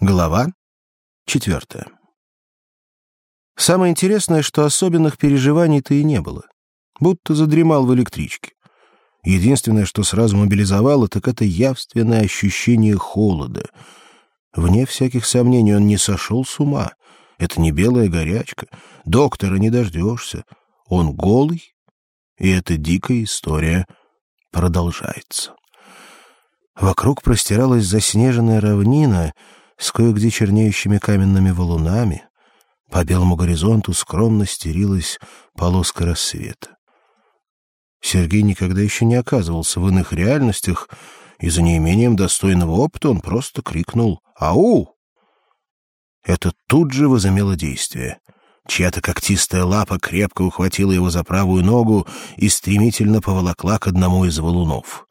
Глава четвертая. Самое интересное, что особенных переживаний-то и не было. Будто задремал в электричке. Единственное, что сразу мобилизовало, так это явственное ощущение холода. Вне всяких сомнений он не сошел с ума. Это не белая горячка. Доктора не дождешься. Он голый. И эта дикая история продолжается. Вокруг простиралась заснеженная равнина — с кое-где чернеющими каменными валунами. По белому горизонту скромно стерилась полоска рассвета. Сергей никогда еще не оказывался в иных реальностях, и за неимением достойного опыта он просто крикнул «Ау!». Это тут же возымело действие. Чья-то когтистая лапа крепко ухватила его за правую ногу и стремительно поволокла к одному из валунов.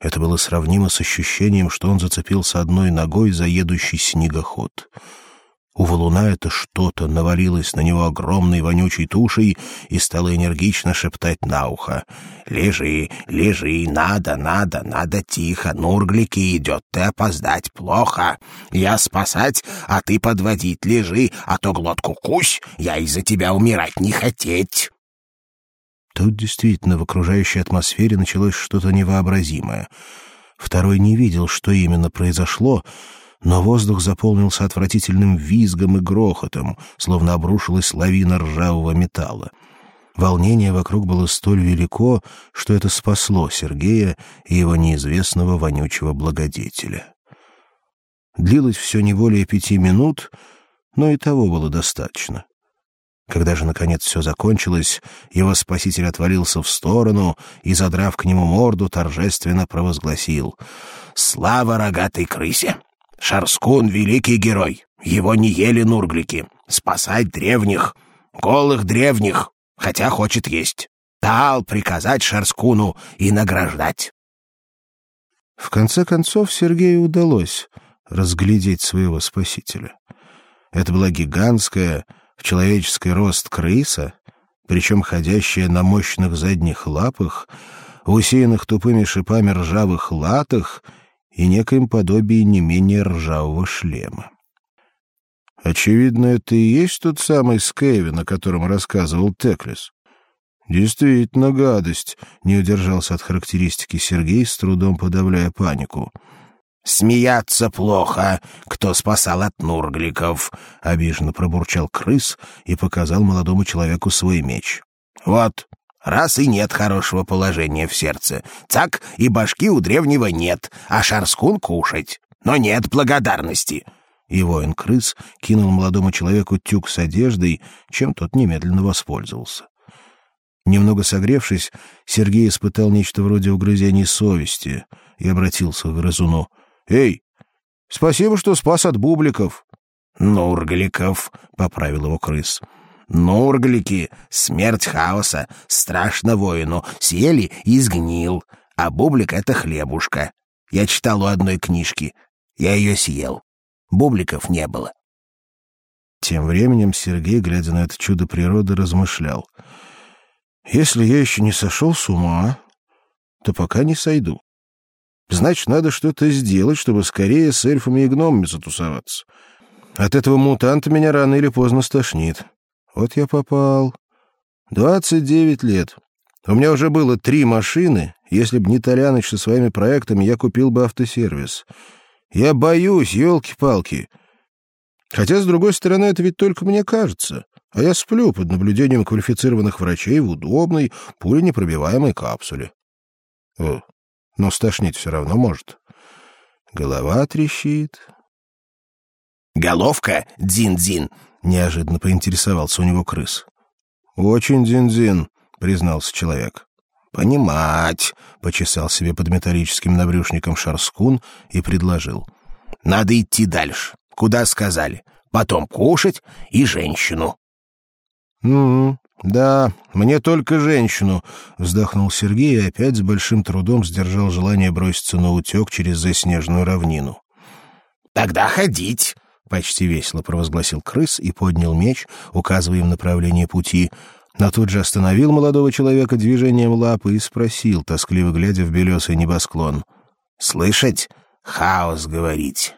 Это было сравнимо с ощущением, что он зацепился одной ногой за едущий снегоход. У валуна это что-то навалилось на него огромной вонючей тушей и стало энергично шептать на ухо. «Лежи, лежи, надо, надо, надо тихо, Нурглики идет, ты опоздать плохо. Я спасать, а ты подводить, лежи, а то глотку кусь, я из-за тебя умирать не хотеть». Тут действительно в окружающей атмосфере началось что-то невообразимое. Второй не видел, что именно произошло, но воздух заполнился отвратительным визгом и грохотом, словно обрушилась лавина ржавого металла. Волнение вокруг было столь велико, что это спасло Сергея и его неизвестного вонючего благодетеля. Длилось все не более пяти минут, но и того было достаточно. Когда же, наконец, все закончилось, его спаситель отвалился в сторону и, задрав к нему морду, торжественно провозгласил «Слава рогатой крысе! Шарскун — великий герой! Его не ели нурглики! Спасать древних! Голых древних! Хотя хочет есть! Тал приказать Шарскуну и награждать!» В конце концов Сергею удалось разглядеть своего спасителя. Это была гигантская, в человеческий рост крыса, причем ходящая на мощных задних лапах, усеянных тупыми шипами ржавых латах и некоем подобии не менее ржавого шлема. Очевидно, это и есть тот самый Скэвин, о котором рассказывал Теклис. Действительно гадость, не удержался от характеристики Сергей, с трудом подавляя панику. Смеяться плохо, кто спасал от нургликов, обиженно пробурчал крыс и показал молодому человеку свой меч. Вот, раз и нет хорошего положения в сердце, так и башки у древнего нет, а шарскун кушать, но нет благодарности. И воин-крыс кинул молодому человеку тюк с одеждой, чем тот немедленно воспользовался. Немного согревшись, Сергей испытал нечто вроде угрызений совести и обратился к грызуну. Эй, спасибо, что спас от бубликов. Нургликов, поправил его крыс. Нурглики, смерть хаоса, страшно воину, съели и сгнил, а бублик — это хлебушка. Я читал у одной книжки, я ее съел. Бубликов не было. Тем временем Сергей, глядя на это чудо природы, размышлял. «Если я еще не сошел с ума, то пока не сойду. Значит, надо что-то сделать, чтобы скорее с эльфами и гномами затусоваться. От этого мутанта меня рано или поздно стошнит. Вот я попал. Двадцать девять лет. У меня уже было три машины. Если б не Толяныч со своими проектами, я купил бы автосервис. Я боюсь, елки-палки. Хотя, с другой стороны, это ведь только мне кажется. А я сплю под наблюдением квалифицированных врачей в удобной, пуленепробиваемой капсуле. О, но стошнить все равно может. Голова трещит. «Головка, Дзин-Дзин!» — неожиданно поинтересовался у него крыс. «Очень Дзин-Дзин», — признался человек. «Понимать», — почесал себе под металлическим набрюшником Шарскун и предложил. «Надо идти дальше. Куда сказали? Потом кушать и женщину». «Ну, да, мне только женщину, вздохнул Сергей и опять с большим трудом сдержал желание броситься на утек через заснеженную равнину. Тогда ходить, почти весело провозгласил крыс и поднял меч, указывая им направление пути. Но тут же остановил молодого человека движением лапы и спросил, тоскливо глядя в белесый небосклон: "Слышать? Хаос говорить.